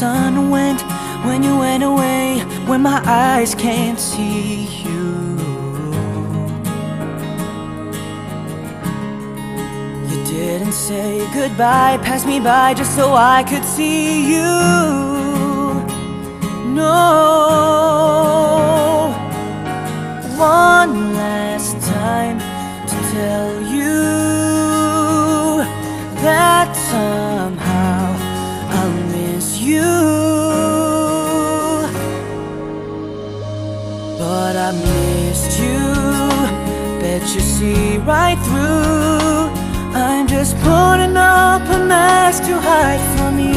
sun went when you went away, when my eyes can't see you. You didn't say goodbye, pass me by just so I could see you. No, one last time to tell you missed you, bet you see right through. I'm just putting up a mask to hide from you.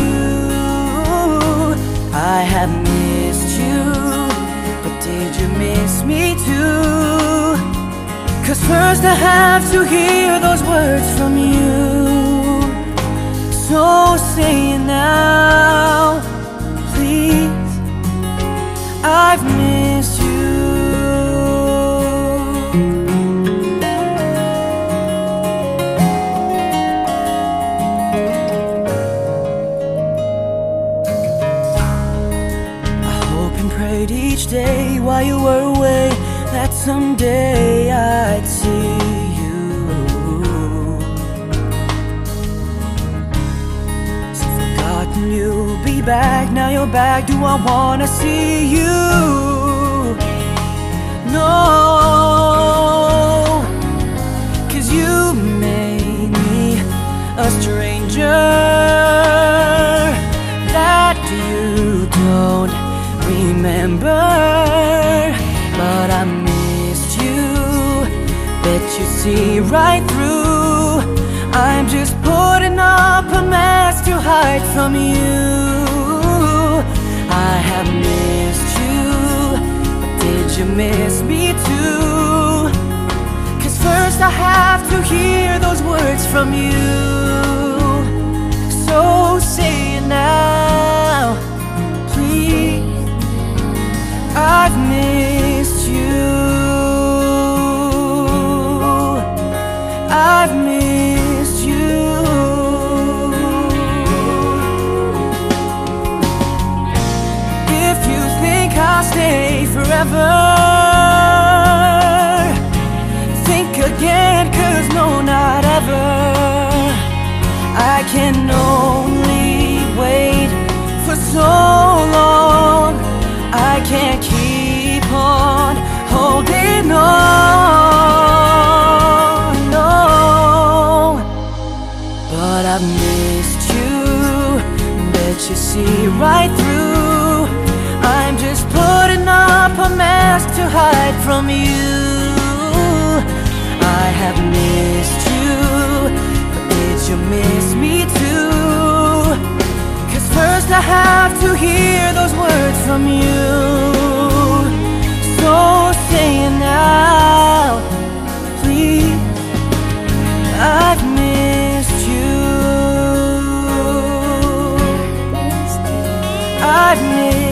I have missed you, but did you miss me too? Cause first I have to hear those words from you. So say it now, please. I've missed prayed each day while you were away that someday I'd see you. So forgotten you'll be back. Now you're back. Do I wanna see you? Remember. But I missed you, bet you see right through. I'm just putting up a mask to hide from you. I have missed you, but did you miss me too? Cause first I have to hear those words from you. Forever, think again, cause no, not ever. I can only wait for so long. I can't keep on holding on. No, but I've missed you. Bet you see right through. just to hide from you I have missed you But did you miss me too? Cause first I have to hear those words from you So say it now Please I've missed you I've missed you.